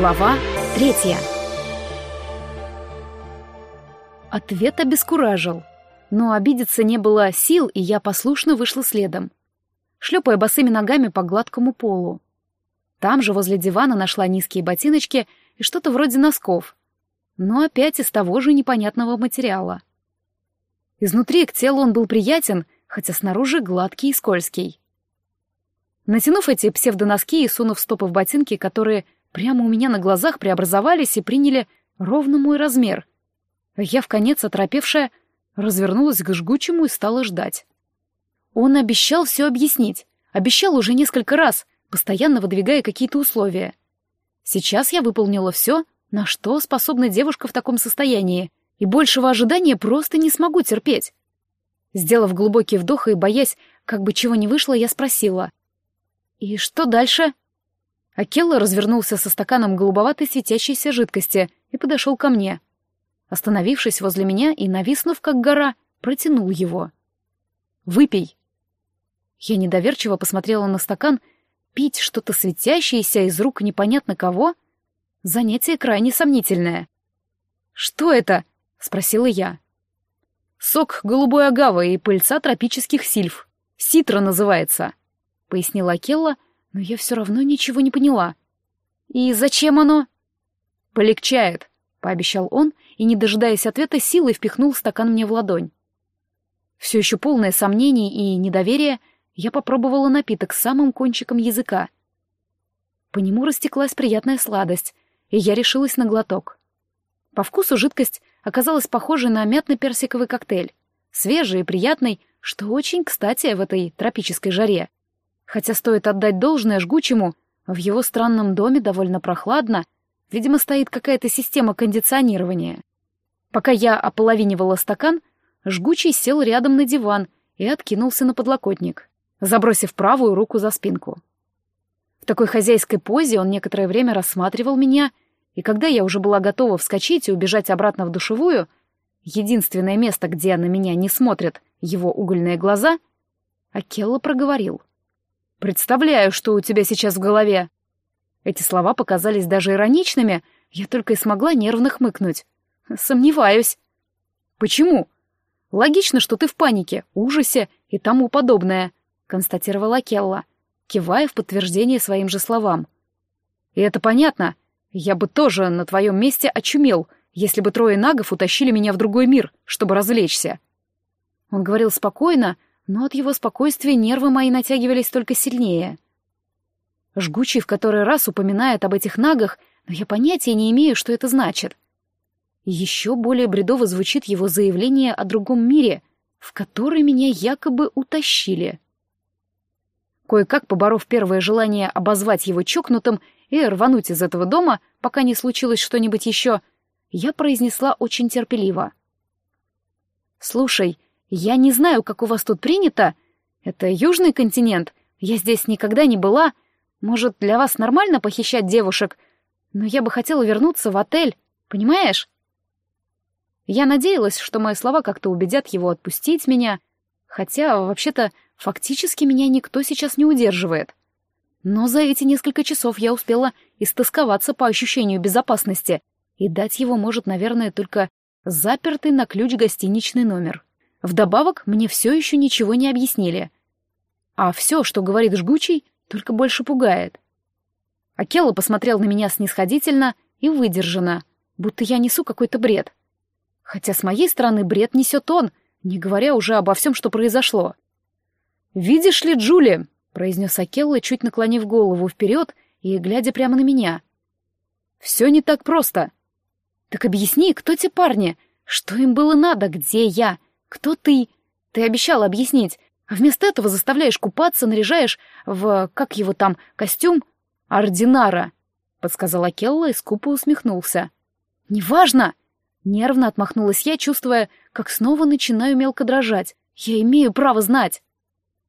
Глава третья. Ответ обескуражил. Но обидеться не было сил, и я послушно вышла следом, шлепая босыми ногами по гладкому полу. Там же возле дивана нашла низкие ботиночки и что-то вроде носков, но опять из того же непонятного материала. Изнутри к телу он был приятен, хотя снаружи гладкий и скользкий. Натянув эти псевдоноски и сунув стопы в ботинки, которые прямо у меня на глазах преобразовались и приняли ровно мой размер. Я, в конец оторопевшая, развернулась к жгучему и стала ждать. Он обещал все объяснить, обещал уже несколько раз, постоянно выдвигая какие-то условия. Сейчас я выполнила все, на что способна девушка в таком состоянии, и большего ожидания просто не смогу терпеть. Сделав глубокий вдох и боясь, как бы чего не вышло, я спросила. «И что дальше?» Акелла развернулся со стаканом голубоватой светящейся жидкости и подошел ко мне. Остановившись возле меня и нависнув, как гора, протянул его. «Выпей!» Я недоверчиво посмотрела на стакан. Пить что-то светящееся из рук непонятно кого? Занятие крайне сомнительное. «Что это?» — спросила я. «Сок голубой агавы и пыльца тропических сильф. Ситра называется», — пояснила Акелла, — но я все равно ничего не поняла. «И зачем оно?» «Полегчает», — пообещал он, и, не дожидаясь ответа, силой впихнул стакан мне в ладонь. Все еще полное сомнений и недоверия, я попробовала напиток самым кончиком языка. По нему растеклась приятная сладость, и я решилась на глоток. По вкусу жидкость оказалась похожей на мятно-персиковый коктейль, свежий и приятный, что очень кстати в этой тропической жаре. Хотя стоит отдать должное жгучему, в его странном доме довольно прохладно, видимо, стоит какая-то система кондиционирования. Пока я ополовинивала стакан, жгучий сел рядом на диван и откинулся на подлокотник, забросив правую руку за спинку. В такой хозяйской позе он некоторое время рассматривал меня, и когда я уже была готова вскочить и убежать обратно в душевую, единственное место, где на меня не смотрят его угольные глаза, Акелла проговорил. Представляю, что у тебя сейчас в голове. Эти слова показались даже ироничными, я только и смогла нервно хмыкнуть. Сомневаюсь. Почему? Логично, что ты в панике, ужасе и тому подобное, констатировала Келла, кивая в подтверждение своим же словам. И это понятно. Я бы тоже на твоем месте очумел, если бы трое нагов утащили меня в другой мир, чтобы развлечься. Он говорил спокойно, но от его спокойствия нервы мои натягивались только сильнее. Жгучий в который раз упоминает об этих нагах, но я понятия не имею, что это значит. еще более бредово звучит его заявление о другом мире, в который меня якобы утащили. Кое-как поборов первое желание обозвать его чокнутым и рвануть из этого дома, пока не случилось что-нибудь еще, я произнесла очень терпеливо. «Слушай, я не знаю, как у вас тут принято. Это южный континент. Я здесь никогда не была. Может, для вас нормально похищать девушек? Но я бы хотела вернуться в отель, понимаешь? Я надеялась, что мои слова как-то убедят его отпустить меня, хотя, вообще-то, фактически меня никто сейчас не удерживает. Но за эти несколько часов я успела истосковаться по ощущению безопасности, и дать его может, наверное, только запертый на ключ гостиничный номер. Вдобавок, мне все еще ничего не объяснили. А все, что говорит жгучий, только больше пугает. Акелла посмотрел на меня снисходительно и выдержанно, будто я несу какой-то бред. Хотя с моей стороны бред несет он, не говоря уже обо всем, что произошло. «Видишь ли, Джули?» — произнес Акелла, чуть наклонив голову вперед и глядя прямо на меня. «Все не так просто. Так объясни, кто те парни? Что им было надо? Где я? «Кто ты? Ты обещал объяснить, а вместо этого заставляешь купаться, наряжаешь в, как его там, костюм ординара», — подсказала Келла и скупо усмехнулся. «Неважно!» — нервно отмахнулась я, чувствуя, как снова начинаю мелко дрожать. «Я имею право знать!»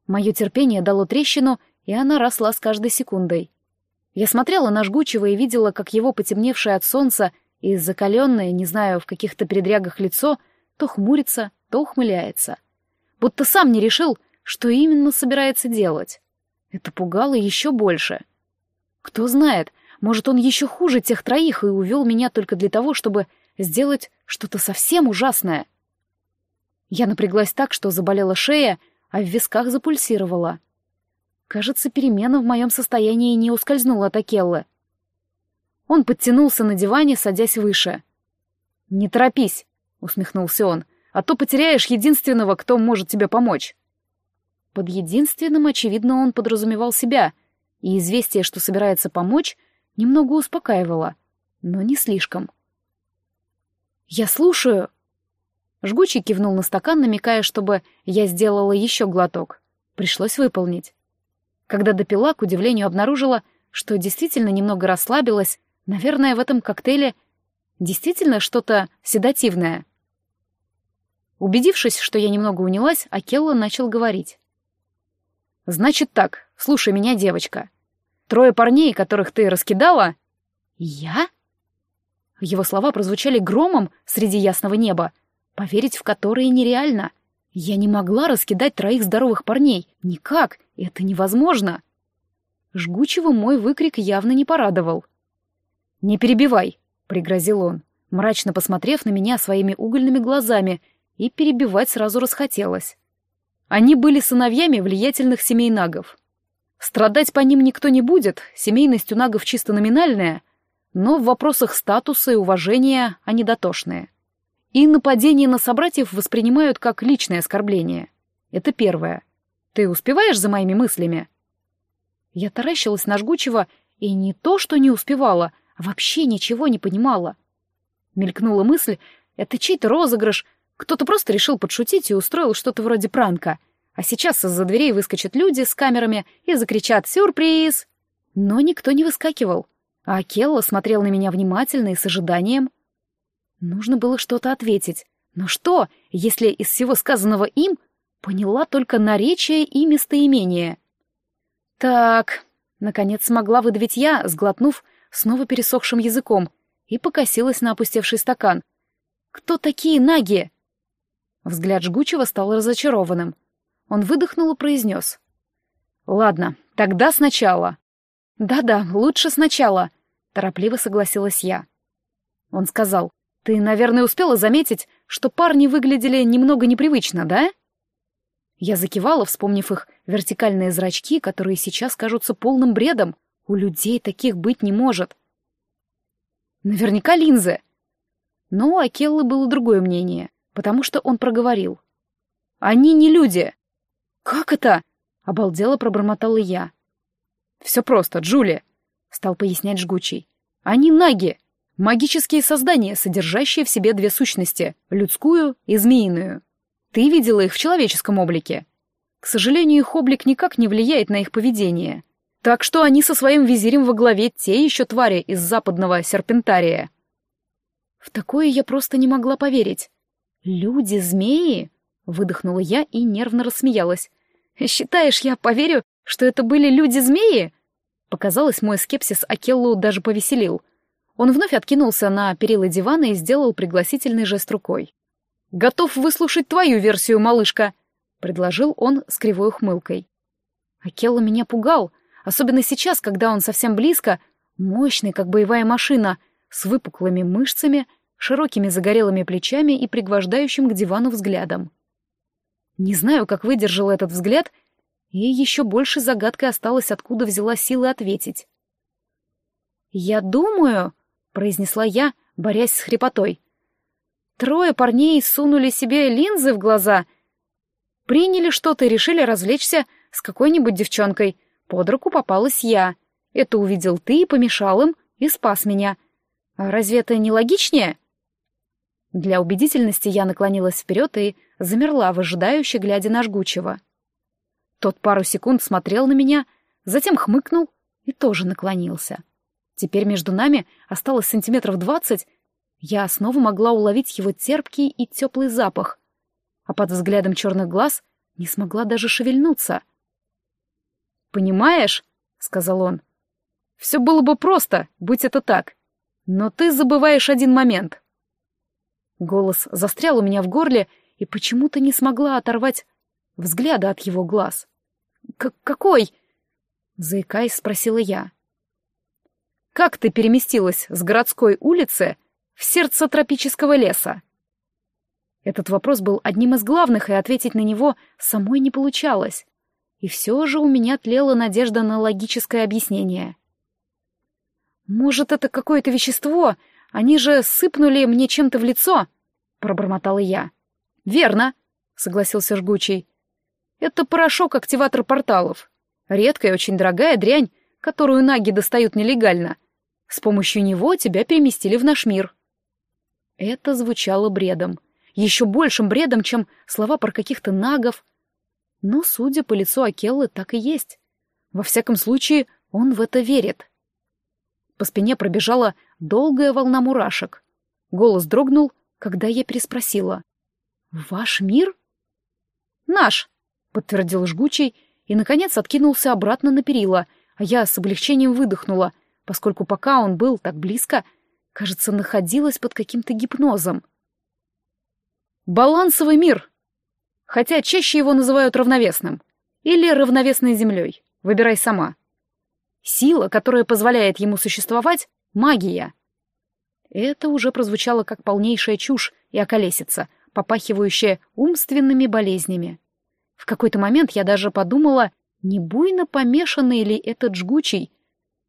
Мое терпение дало трещину, и она росла с каждой секундой. Я смотрела на жгучего и видела, как его потемневшее от солнца и закаленное, не знаю, в каких-то передрягах лицо, то хмурится, то ухмыляется. Будто сам не решил, что именно собирается делать. Это пугало еще больше. Кто знает, Может, он еще хуже тех троих и увел меня только для того, чтобы сделать что-то совсем ужасное. Я напряглась так, что заболела шея, а в висках запульсировала. Кажется, перемена в моем состоянии не ускользнула от Акеллы. Он подтянулся на диване, садясь выше. «Не торопись», — усмехнулся он, — «а то потеряешь единственного, кто может тебе помочь». Под единственным, очевидно, он подразумевал себя, и известие, что собирается помочь, немного успокаивало, но не слишком. «Я слушаю!» Жгучий кивнул на стакан, намекая, чтобы я сделала еще глоток. Пришлось выполнить. Когда допила, к удивлению обнаружила, что действительно немного расслабилась, наверное, в этом коктейле действительно что-то седативное. Убедившись, что я немного унялась, Акелла начал говорить. «Значит так, слушай меня, девочка. Трое парней, которых ты раскидала...» «Я?» Его слова прозвучали громом среди ясного неба, поверить в которые нереально. Я не могла раскидать троих здоровых парней. Никак, это невозможно. Жгучего мой выкрик явно не порадовал. «Не перебивай», — пригрозил он, мрачно посмотрев на меня своими угольными глазами, и перебивать сразу расхотелось. Они были сыновьями влиятельных семей нагов. Страдать по ним никто не будет, семейность у нагов чисто номинальная, но в вопросах статуса и уважения они дотошные. И нападение на собратьев воспринимают как личное оскорбление. Это первое. Ты успеваешь за моими мыслями? Я таращилась на жгучего и не то, что не успевала, а вообще ничего не понимала. Мелькнула мысль, это чей-то розыгрыш, кто-то просто решил подшутить и устроил что-то вроде пранка. А сейчас из-за дверей выскочат люди с камерами и закричат «Сюрприз!». Но никто не выскакивал, а Келла смотрел на меня внимательно и с ожиданием — Нужно было что-то ответить. Но что, если из всего сказанного им поняла только наречие и местоимение? Так, наконец смогла выдавить я, сглотнув снова пересохшим языком, и покосилась на опустевший стакан. «Кто такие наги?» Взгляд жгучего стал разочарованным. Он выдохнул и произнес. «Ладно, тогда сначала». «Да-да, лучше сначала», — торопливо согласилась я. Он сказал, ты, наверное, успела заметить, что парни выглядели немного непривычно, да? Я закивала, вспомнив их вертикальные зрачки, которые сейчас кажутся полным бредом. У людей таких быть не может. Наверняка линзы. Но у Акеллы было другое мнение, потому что он проговорил. «Они не люди!» «Как это?» — обалдело пробормотала я. «Все просто, Джули», — стал пояснять жгучий. «Они наги, Магические создания, содержащие в себе две сущности — людскую и змеиную. Ты видела их в человеческом облике. К сожалению, их облик никак не влияет на их поведение. Так что они со своим визирем во главе те еще твари из западного серпентария. В такое я просто не могла поверить. «Люди-змеи?» — выдохнула я и нервно рассмеялась. «Считаешь, я поверю, что это были люди-змеи?» Показалось, мой скепсис Акеллу даже повеселил — он вновь откинулся на перила дивана и сделал пригласительный жест рукой. «Готов выслушать твою версию, малышка», — предложил он с кривой ухмылкой. Акелла меня пугал, особенно сейчас, когда он совсем близко, мощный, как боевая машина, с выпуклыми мышцами, широкими загорелыми плечами и пригвождающим к дивану взглядом. Не знаю, как выдержал этот взгляд, и еще больше загадкой осталось, откуда взяла силы ответить. «Я думаю», — произнесла я, борясь с хрипотой. Трое парней сунули себе линзы в глаза, приняли что-то и решили развлечься с какой-нибудь девчонкой. Под руку попалась я. Это увидел ты, помешал им и спас меня. А разве это не логичнее? Для убедительности я наклонилась вперед и замерла, выжидающе глядя на жгучего. Тот пару секунд смотрел на меня, затем хмыкнул и тоже наклонился. Теперь между нами осталось сантиметров двадцать. Я снова могла уловить его терпкий и теплый запах, а под взглядом черных глаз не смогла даже шевельнуться. «Понимаешь», — сказал он, — «все было бы просто, будь это так. Но ты забываешь один момент». Голос застрял у меня в горле, и почему-то не смогла оторвать взгляда от его глаз. «Какой?» — заикаясь, спросила я. Как ты переместилась с городской улицы в сердце тропического леса? Этот вопрос был одним из главных, и ответить на него самой не получалось. И все же у меня тлела надежда на логическое объяснение. «Может, это какое-то вещество? Они же сыпнули мне чем-то в лицо?» — пробормотала я. «Верно», — согласился Жгучий. «Это порошок-активатор порталов. Редкая, очень дорогая дрянь, которую наги достают нелегально. С помощью него тебя переместили в наш мир». Это звучало бредом. Еще большим бредом, чем слова про каких-то нагов. Но, судя по лицу Акеллы, так и есть. Во всяком случае, он в это верит. По спине пробежала долгая волна мурашек. Голос дрогнул, когда я переспросила. «Ваш мир?» «Наш», — подтвердил жгучий и, наконец, откинулся обратно на перила, а я с облегчением выдохнула, поскольку пока он был так близко, кажется, находилась под каким-то гипнозом. «Балансовый мир», хотя чаще его называют равновесным. Или равновесной землей. Выбирай сама. Сила, которая позволяет ему существовать — магия. Это уже прозвучало как полнейшая чушь и околесица, попахивающая умственными болезнями. В какой-то момент я даже подумала, не буйно помешанный ли этот жгучий,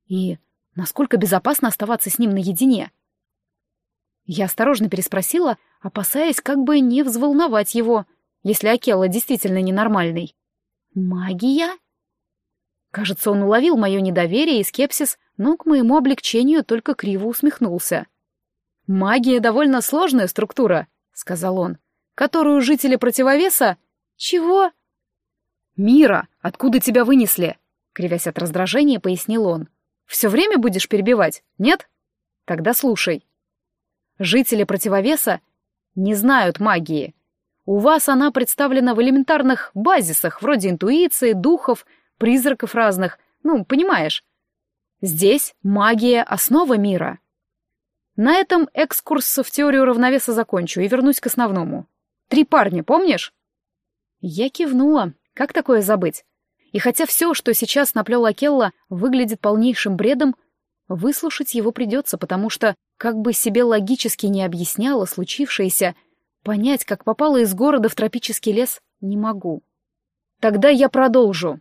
и насколько безопасно оставаться с ним наедине. Я осторожно переспросила, опасаясь как бы не взволновать его, если Акелла действительно ненормальный. «Магия?» Кажется, он уловил мое недоверие и скепсис, но к моему облегчению только криво усмехнулся. «Магия — довольно сложная структура», — сказал он, «которую жители противовеса...» «Чего?» «Мира, откуда тебя вынесли?» — кривясь от раздражения, пояснил он. «Все время будешь перебивать, нет? Тогда слушай. Жители противовеса не знают магии. У вас она представлена в элементарных базисах, вроде интуиции, духов, призраков разных, ну, понимаешь. Здесь магия — основа мира. На этом экскурс в теорию равновеса закончу и вернусь к основному. Три парня, помнишь? Я кивнула. Как такое забыть? И хотя все, что сейчас наплел Акелла, выглядит полнейшим бредом, выслушать его придется, потому что, как бы себе логически не объясняла случившееся, понять, как попала из города в тропический лес, не могу. Тогда я продолжу.